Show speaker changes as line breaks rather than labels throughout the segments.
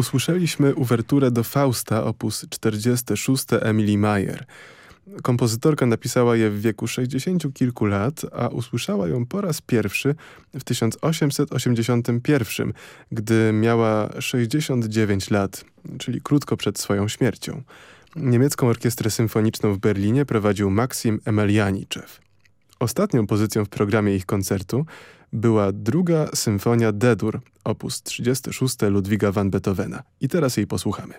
Usłyszeliśmy uwerturę do Fausta op. 46 Emily Mayer. Kompozytorka napisała je w wieku 60 kilku lat, a usłyszała ją po raz pierwszy w 1881, gdy miała 69 lat, czyli krótko przed swoją śmiercią. Niemiecką Orkiestrę Symfoniczną w Berlinie prowadził Maksim Emelianiczew. Ostatnią pozycją w programie ich koncertu była druga symfonia D-dur, op. 36 Ludwiga van Beethovena. I teraz jej posłuchamy.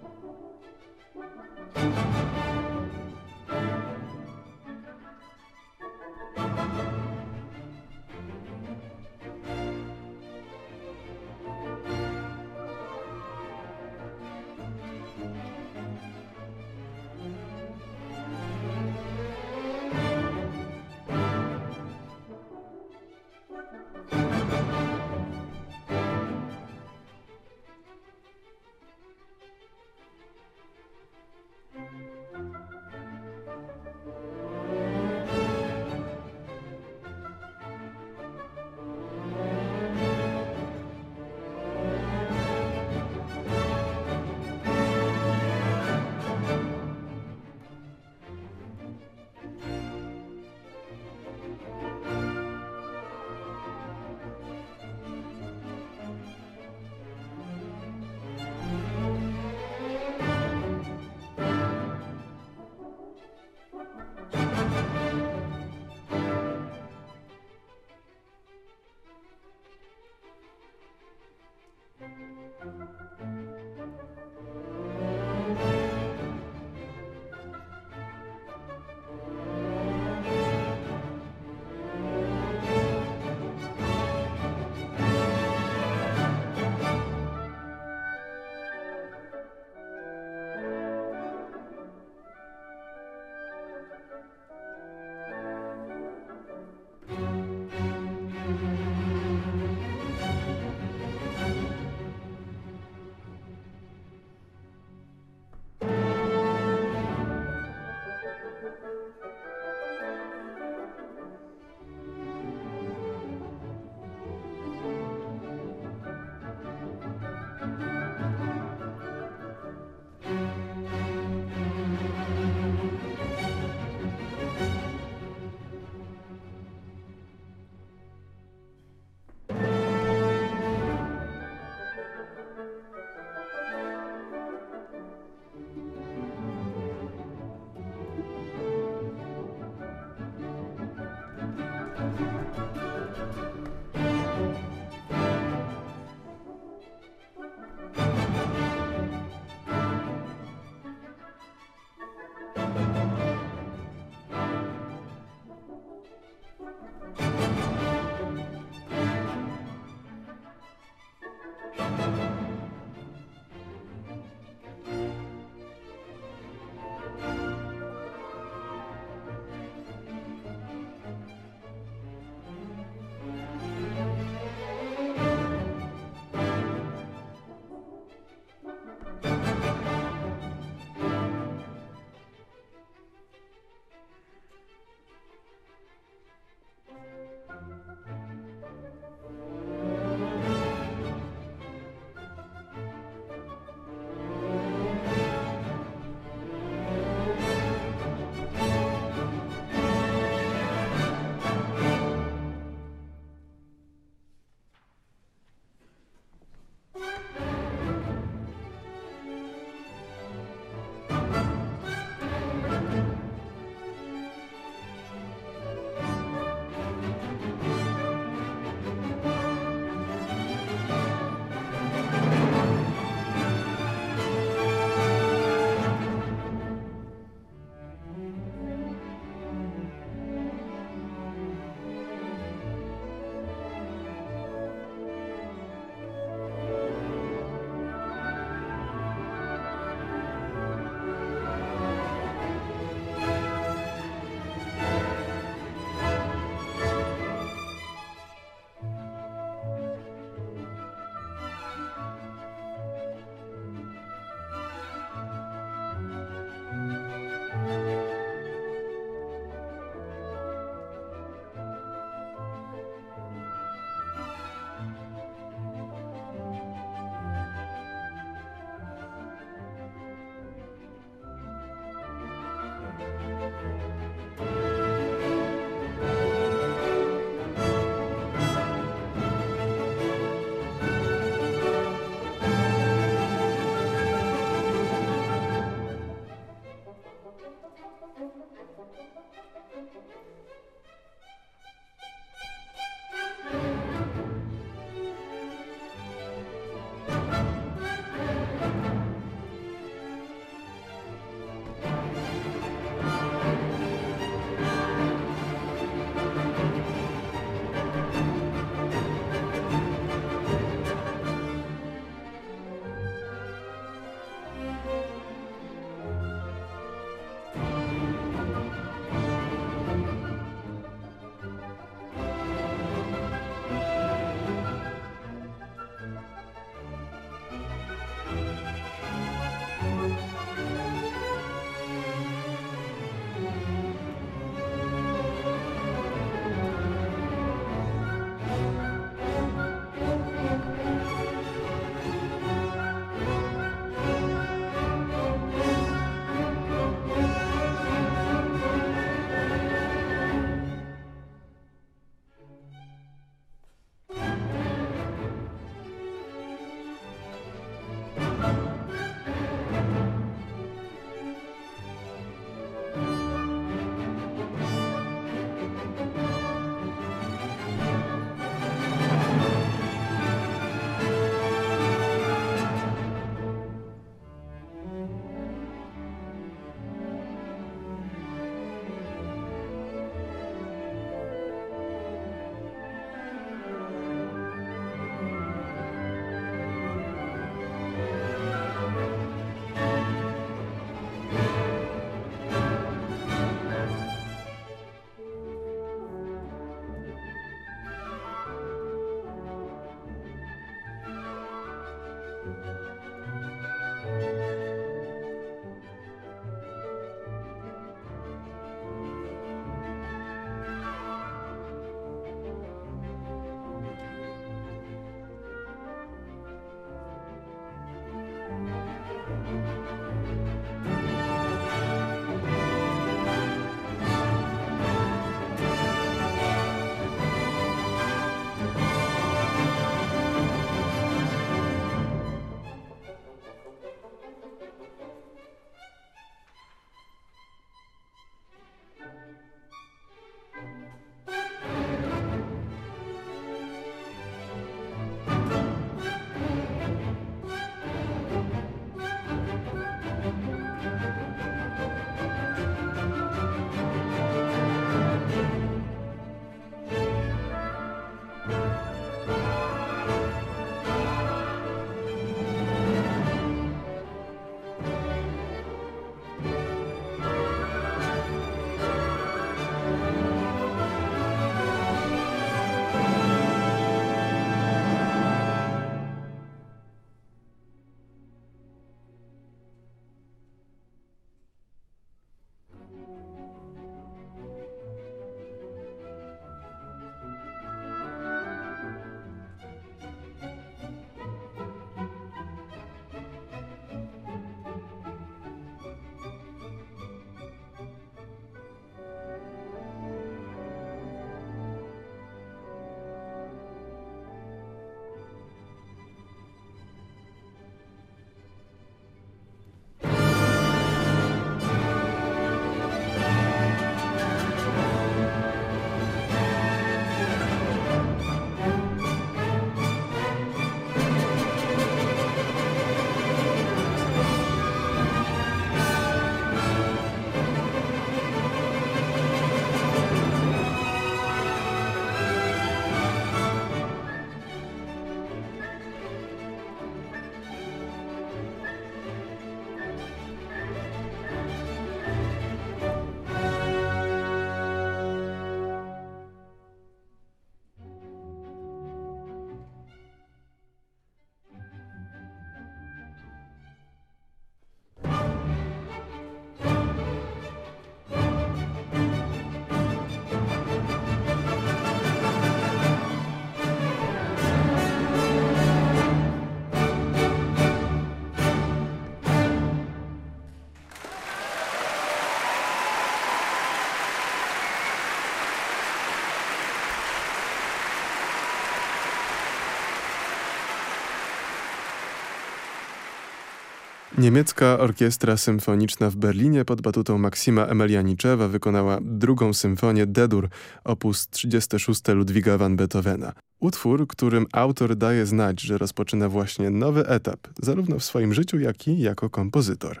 Niemiecka Orkiestra Symfoniczna w Berlinie pod batutą Maksima Emelianiczewa wykonała drugą symfonię D-dur op. 36 Ludwiga van Beethovena. Utwór, którym autor daje znać, że rozpoczyna właśnie nowy etap, zarówno w swoim życiu, jak i jako kompozytor.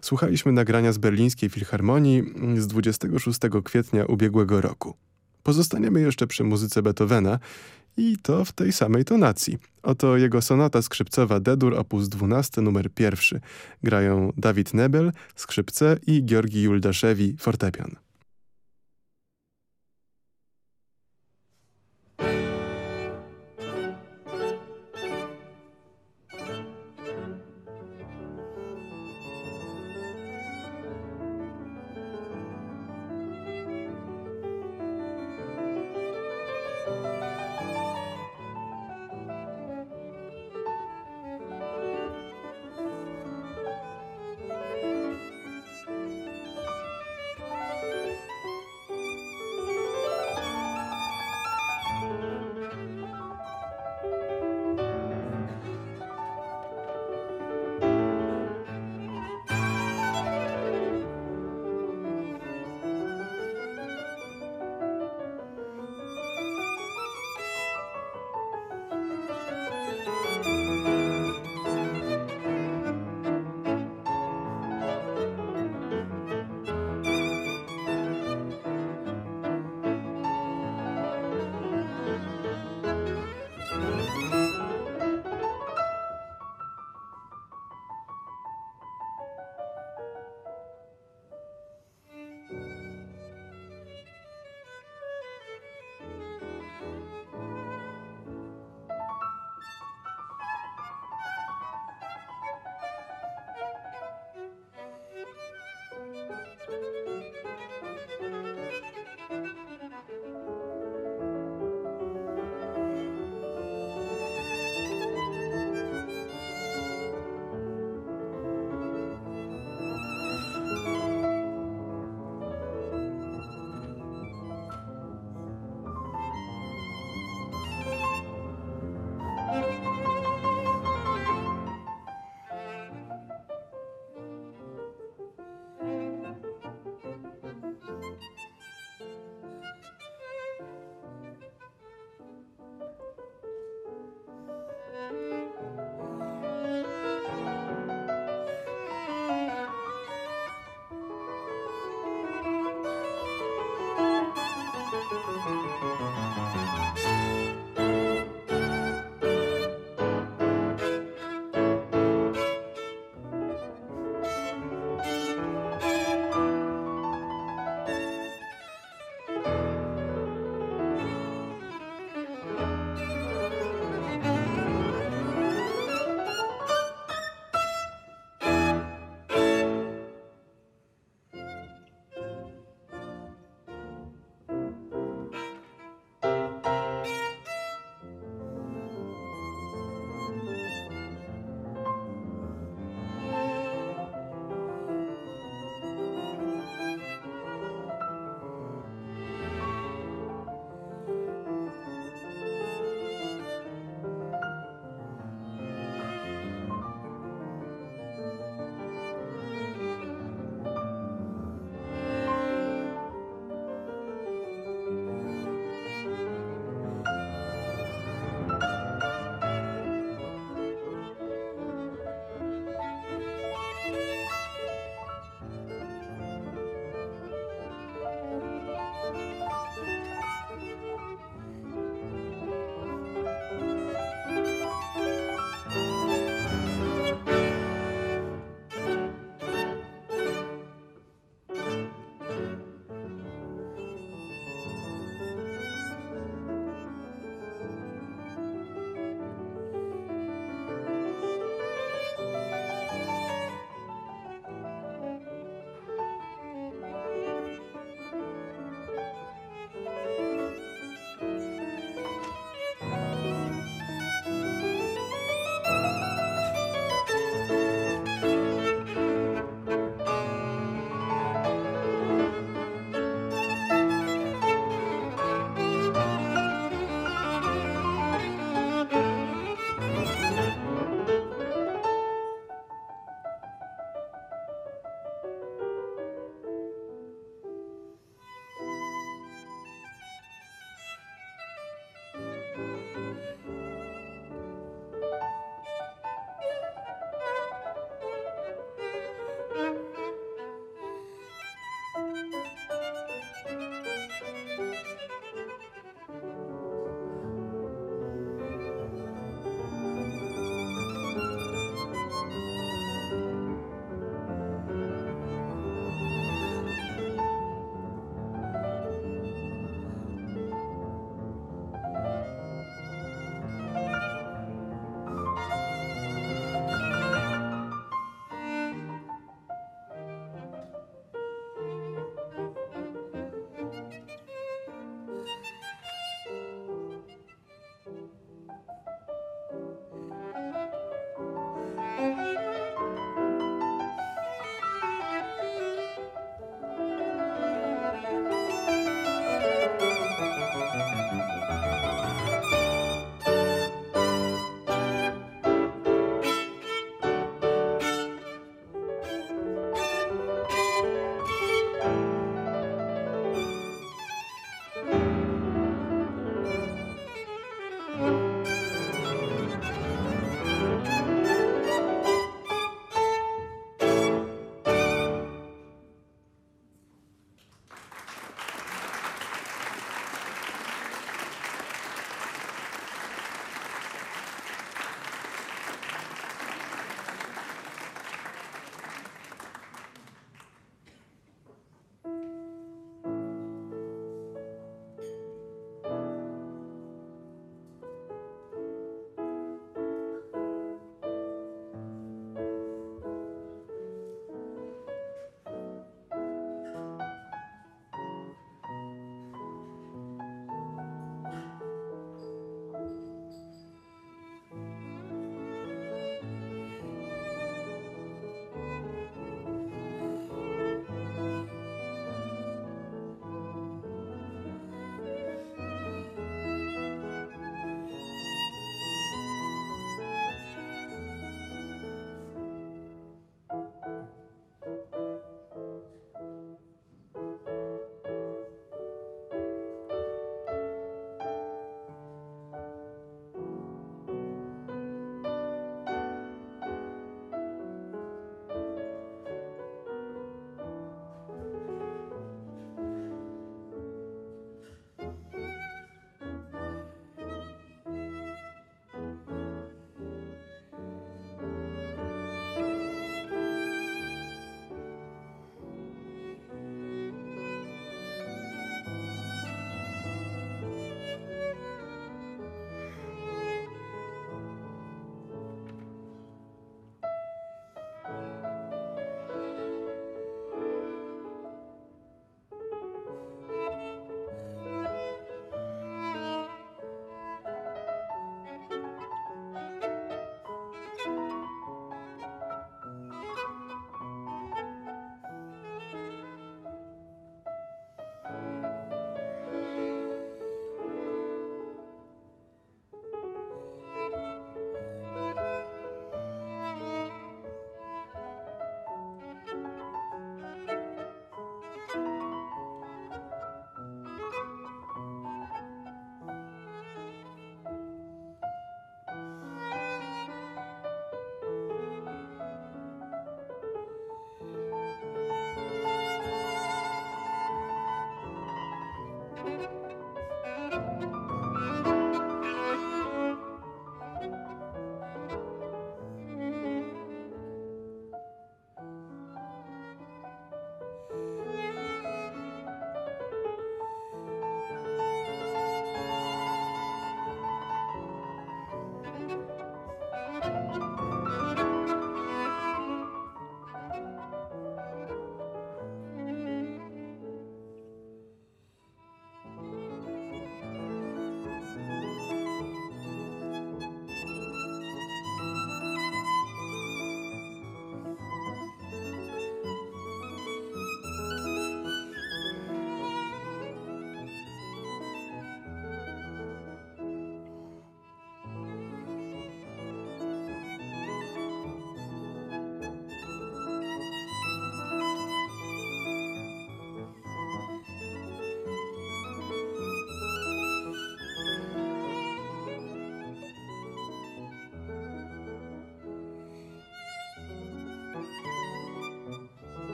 Słuchaliśmy nagrania z Berlińskiej Filharmonii z 26 kwietnia ubiegłego roku. Pozostaniemy jeszcze przy muzyce Beethovena i to w tej samej tonacji. Oto jego sonata skrzypcowa D-dur op. 12 numer 1. Grają Dawid Nebel, skrzypce i Georgi Juldaszewi, fortepian.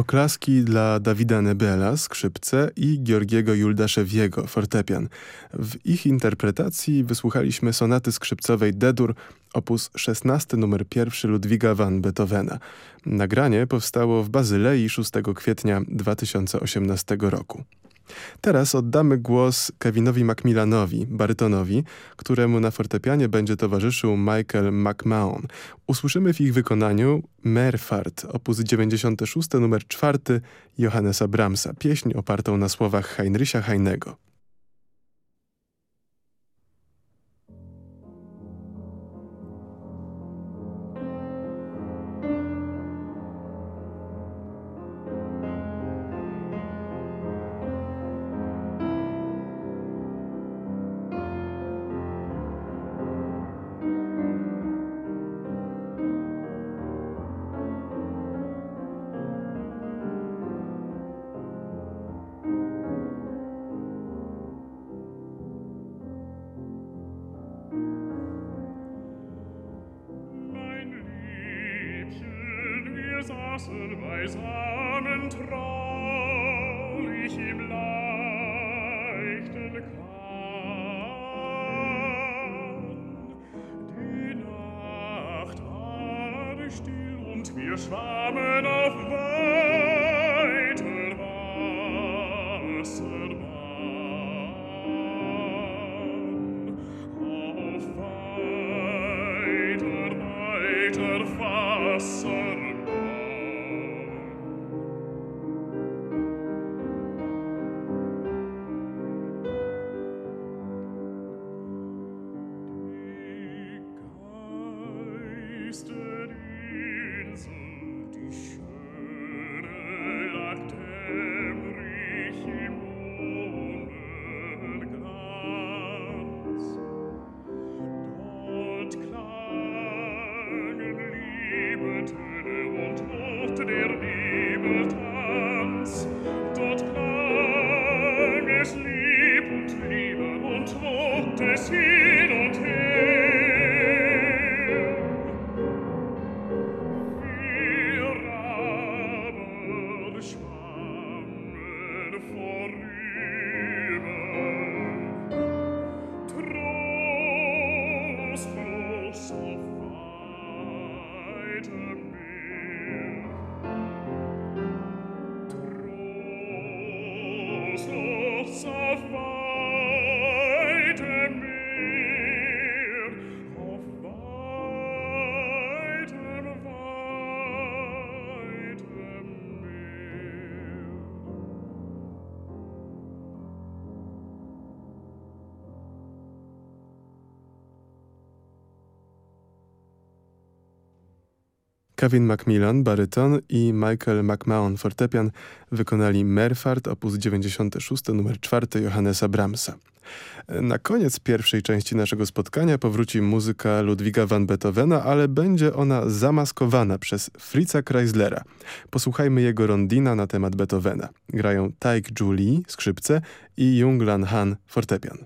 Oklaski dla Dawida Nebela, skrzypce i Georgiego Juldaszewiego, fortepian. W ich interpretacji wysłuchaliśmy sonaty skrzypcowej D-dur op. 16 numer 1 Ludwiga van Beethovena. Nagranie powstało w Bazylei 6 kwietnia 2018 roku. Teraz oddamy głos Kevinowi Macmillanowi, barytonowi, któremu na fortepianie będzie towarzyszył Michael McMahon. Usłyszymy w ich wykonaniu Merfart, op. 96 numer 4 Johannesa Brahmsa, pieśń opartą na słowach Heinricha Heinego. Kevin Macmillan, baryton i Michael McMahon, fortepian, wykonali Merfart, op. 96, numer 4 Johannesa Brahmsa. Na koniec pierwszej części naszego spotkania powróci muzyka Ludwiga van Beethovena, ale będzie ona zamaskowana przez Fritza Chryslera. Posłuchajmy jego rondina na temat Beethovena. Grają Taik Julie, skrzypce i Junglan Han, fortepian.